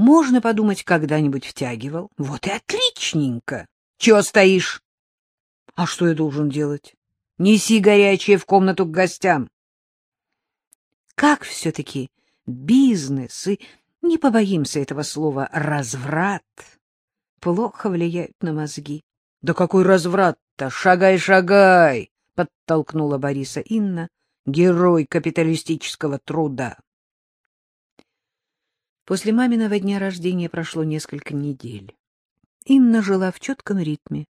Можно подумать, когда-нибудь втягивал. Вот и отличненько. Чего стоишь? А что я должен делать? Неси горячее в комнату к гостям. Как все-таки бизнес и, не побоимся этого слова, разврат плохо влияют на мозги. — Да какой разврат-то? Шагай, шагай! — подтолкнула Бориса Инна, герой капиталистического труда. После маминого дня рождения прошло несколько недель. Инна жила в четком ритме.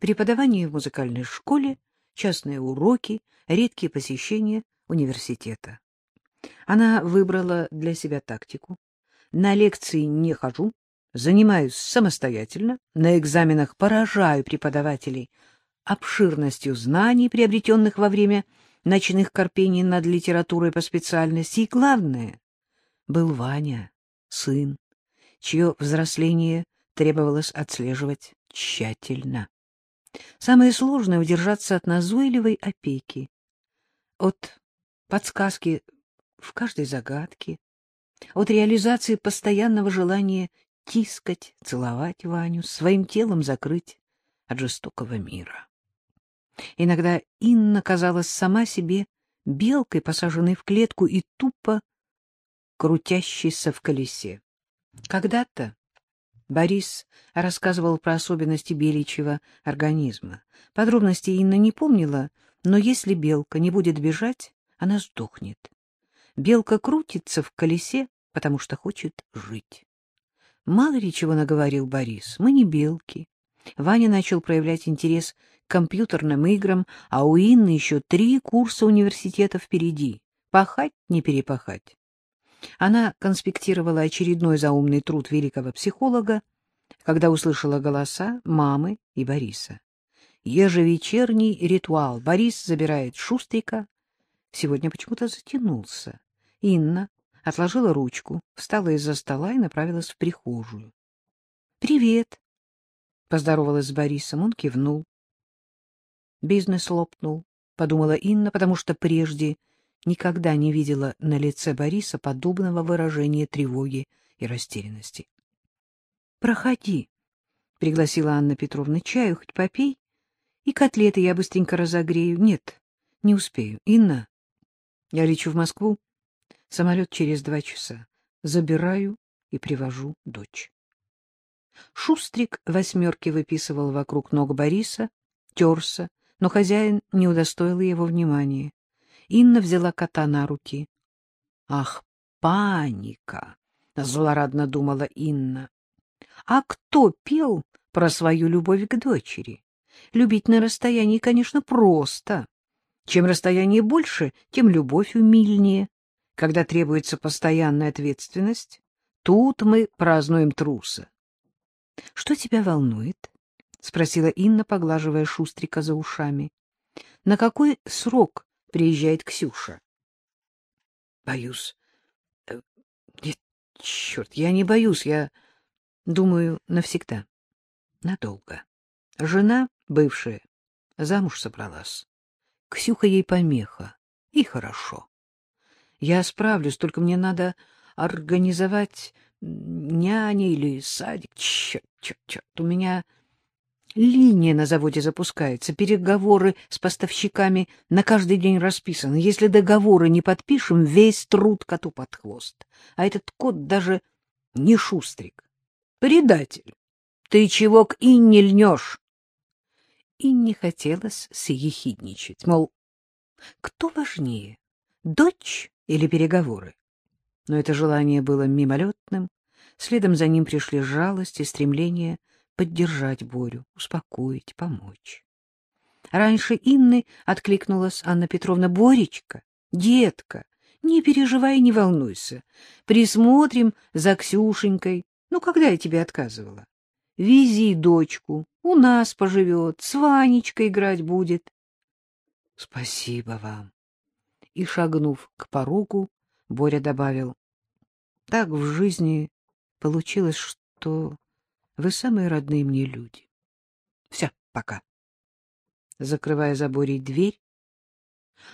Преподавание в музыкальной школе, частные уроки, редкие посещения университета. Она выбрала для себя тактику. На лекции не хожу, занимаюсь самостоятельно, на экзаменах поражаю преподавателей обширностью знаний, приобретенных во время ночных корпений над литературой по специальности. И главное, был Ваня, сын, чье взросление требовалось отслеживать тщательно. Самое сложное — удержаться от назойливой опеки, от подсказки в каждой загадке, от реализации постоянного желания тискать, целовать Ваню, своим телом закрыть от жестокого мира. Иногда Инна казалась сама себе белкой, посаженной в клетку и тупо крутящейся в колесе. Когда-то Борис рассказывал про особенности беличьего организма. Подробностей Инна не помнила, но если белка не будет бежать, она сдохнет. Белка крутится в колесе, потому что хочет жить. Мало ли чего наговорил Борис, мы не белки. Ваня начал проявлять интерес к компьютерным играм, а у Инны еще три курса университета впереди. Пахать не перепахать. Она конспектировала очередной заумный труд великого психолога, когда услышала голоса мамы и Бориса. Ежевечерний ритуал. Борис забирает Шустрика. Сегодня почему-то затянулся. Инна отложила ручку, встала из-за стола и направилась в прихожую. — Привет! — поздоровалась с Борисом. Он кивнул. Бизнес лопнул, — подумала Инна, потому что прежде никогда не видела на лице Бориса подобного выражения тревоги и растерянности. — Проходи, — пригласила Анна Петровна, — чаю хоть попей, и котлеты я быстренько разогрею. Нет, не успею. Инна, я лечу в Москву. Самолет через два часа. Забираю и привожу дочь. Шустрик восьмерки выписывал вокруг ног Бориса, терся, но хозяин не удостоил его внимания. Инна взяла кота на руки. — Ах, паника! — злорадно думала Инна. — А кто пел про свою любовь к дочери? Любить на расстоянии, конечно, просто. Чем расстояние больше, тем любовь умильнее. Когда требуется постоянная ответственность, тут мы празднуем труса. — Что тебя волнует? — спросила Инна, поглаживая Шустрика за ушами. — На какой срок приезжает Ксюша. — Боюсь. Э, нет, черт, я не боюсь, я думаю навсегда. Надолго. Жена бывшая замуж собралась. Ксюха ей помеха. И хорошо. Я справлюсь, только мне надо организовать няня или садик. Черт, черт, черт, у меня Линия на заводе запускается, переговоры с поставщиками на каждый день расписаны. Если договоры не подпишем, весь труд коту под хвост. А этот кот даже не шустрик. Предатель! Ты чего к Инне льнешь? Инне хотелось съехидничать, мол, кто важнее, дочь или переговоры? Но это желание было мимолетным, следом за ним пришли жалость и стремление поддержать Борю, успокоить, помочь. Раньше Инны откликнулась Анна Петровна. — Боречка, детка, не переживай, не волнуйся. Присмотрим за Ксюшенькой. Ну, когда я тебе отказывала? Вези дочку, у нас поживет, с Ванечкой играть будет. — Спасибо вам. И, шагнув к порогу, Боря добавил. — Так в жизни получилось, что вы самые родные мне люди. Все, пока. Закрывая за Борей дверь,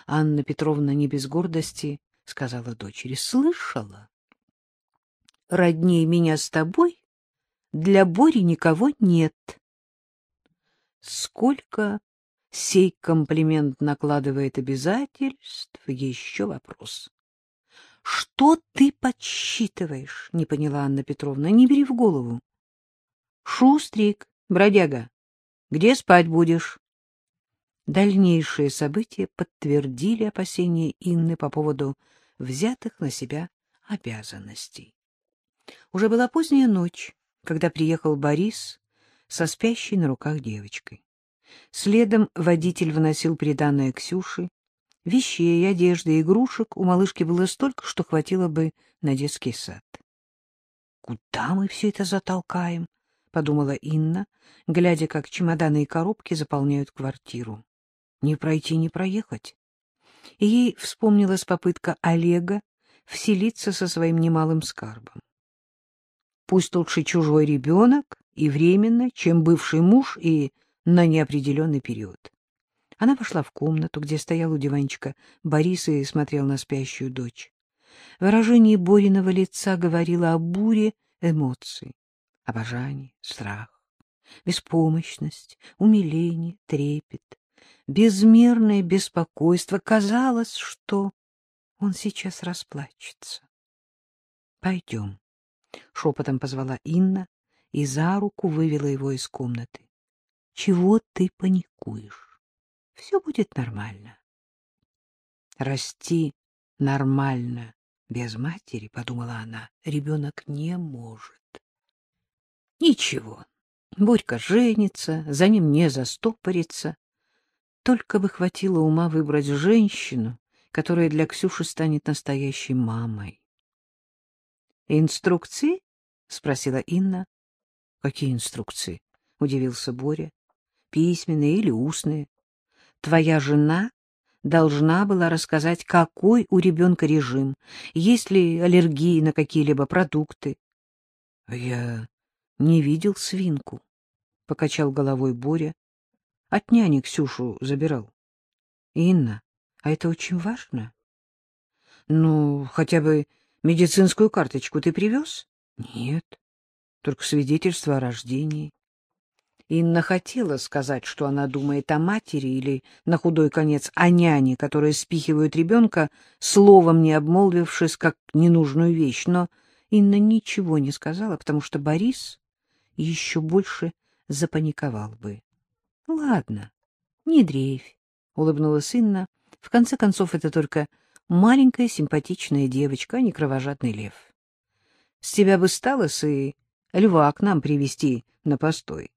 Анна Петровна не без гордости сказала дочери. — Слышала? роднее меня с тобой, для Бори никого нет. Сколько сей комплимент накладывает обязательств, еще вопрос. — Что ты подсчитываешь? — не поняла Анна Петровна. — Не бери в голову. — Шустрик, бродяга, где спать будешь? Дальнейшие события подтвердили опасения Инны по поводу взятых на себя обязанностей. Уже была поздняя ночь, когда приехал Борис со спящей на руках девочкой. Следом водитель вносил приданное Ксюши. Вещей, одежды, игрушек у малышки было столько, что хватило бы на детский сад. — Куда мы все это затолкаем? — подумала Инна, глядя, как чемоданы и коробки заполняют квартиру. Не пройти, не проехать. И ей вспомнилась попытка Олега вселиться со своим немалым скарбом. Пусть лучше чужой ребенок и временно, чем бывший муж и на неопределенный период. Она вошла в комнату, где стоял у диванчика Борис и смотрел на спящую дочь. Выражение Бориного лица говорило о буре эмоций, обожании, страх, беспомощность, умиление, трепет безмерное беспокойство. Казалось, что он сейчас расплачется. — Пойдем, — шепотом позвала Инна и за руку вывела его из комнаты. — Чего ты паникуешь? Все будет нормально. Расти нормально без матери, — подумала она, — ребенок не может. Ничего, Борька женится, за ним не застопорится. Только бы хватило ума выбрать женщину, которая для Ксюши станет настоящей мамой. «Инструкции?» — спросила Инна. «Какие инструкции?» — удивился Боря. «Письменные или устные? Твоя жена должна была рассказать, какой у ребенка режим, есть ли аллергии на какие-либо продукты». «Я не видел свинку», — покачал головой Боря. От няни Ксюшу забирал. Инна, а это очень важно? Ну, хотя бы медицинскую карточку ты привез? Нет, только свидетельство о рождении. Инна хотела сказать, что она думает о матери или, на худой конец, о няне, которые спихивают ребенка, словом не обмолвившись, как ненужную вещь, но Инна ничего не сказала, потому что Борис еще больше запаниковал бы. — Ладно, не дрейфь, — улыбнулась Инна. — В конце концов, это только маленькая симпатичная девочка, а не кровожадный лев. С тебя бы сталось и льва к нам привести на постой.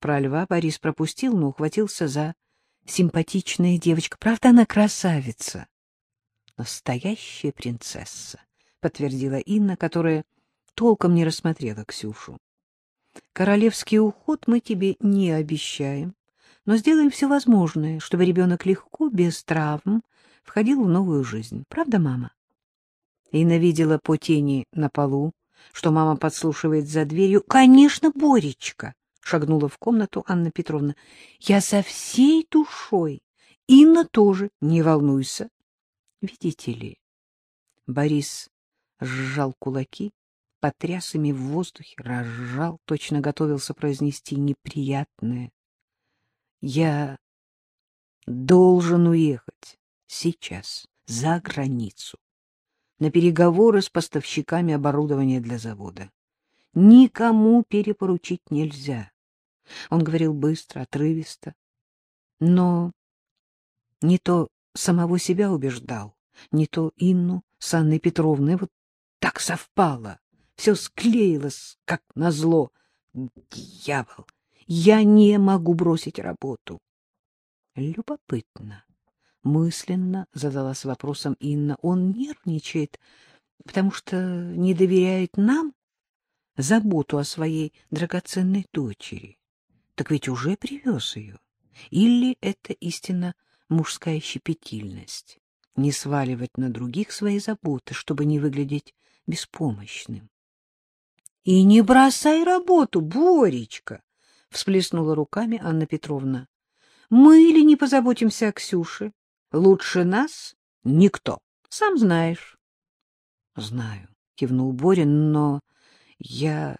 Про льва Борис пропустил, но ухватился за симпатичная девочка. Правда, она красавица. Настоящая принцесса, — подтвердила Инна, которая толком не рассмотрела Ксюшу. Королевский уход мы тебе не обещаем, но сделаем все возможное, чтобы ребенок легко, без травм, входил в новую жизнь. Правда, мама? Инна видела по тени на полу, что мама подслушивает за дверью. — Конечно, Боречка! — шагнула в комнату Анна Петровна. — Я со всей душой. Инна тоже, не волнуйся. Видите ли, Борис сжал кулаки потряс ими в воздухе, разжал, точно готовился произнести неприятное. Я должен уехать сейчас, за границу, на переговоры с поставщиками оборудования для завода. Никому перепоручить нельзя. Он говорил быстро, отрывисто, но не то самого себя убеждал, не то Инну с Анной Петровной. Вот так совпало. Все склеилось, как назло. Дьявол! Я не могу бросить работу. Любопытно. Мысленно задалась вопросом Инна. Он нервничает, потому что не доверяет нам заботу о своей драгоценной дочери. Так ведь уже привез ее. Или это истинно мужская щепетильность? Не сваливать на других свои заботы, чтобы не выглядеть беспомощным. — И не бросай работу, Боречка! — всплеснула руками Анна Петровна. — Мы или не позаботимся о Ксюше? Лучше нас никто, сам знаешь. — Знаю, — кивнул Боря, — но я,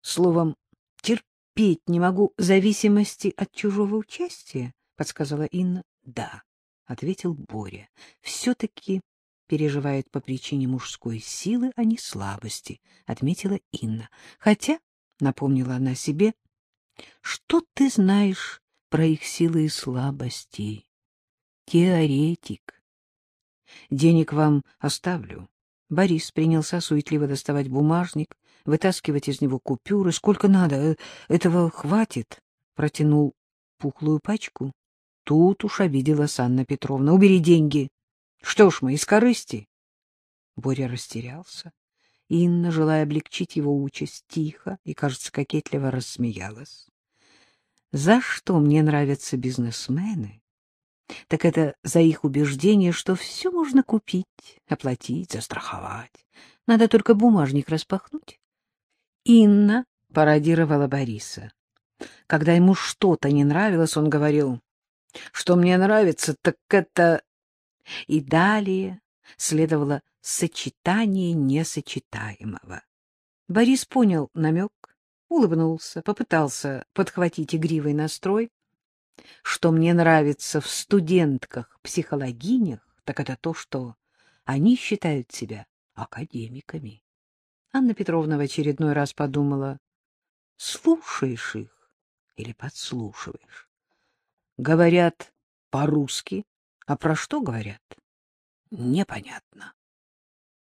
словом, терпеть не могу зависимости от чужого участия, — подсказала Инна. — Да, — ответил Боря, — все-таки переживает по причине мужской силы, а не слабости, — отметила Инна. Хотя, — напомнила она себе, — что ты знаешь про их силы и слабости? Теоретик. Денег вам оставлю. Борис принялся суетливо доставать бумажник, вытаскивать из него купюры. Сколько надо? Э, этого хватит. Протянул пухлую пачку. Тут уж обиделась Анна Петровна. Убери деньги. Что ж мы, из корысти? Боря растерялся. Инна, желая облегчить его участь, тихо и, кажется, кокетливо рассмеялась. За что мне нравятся бизнесмены? Так это за их убеждение, что все можно купить, оплатить, застраховать. Надо только бумажник распахнуть. Инна пародировала Бориса. Когда ему что-то не нравилось, он говорил, что мне нравится, так это... И далее следовало сочетание несочетаемого. Борис понял намек, улыбнулся, попытался подхватить игривый настрой. Что мне нравится в студентках-психологинях, так это то, что они считают себя академиками. Анна Петровна в очередной раз подумала, слушаешь их или подслушиваешь? Говорят по-русски, а про что говорят? Непонятно.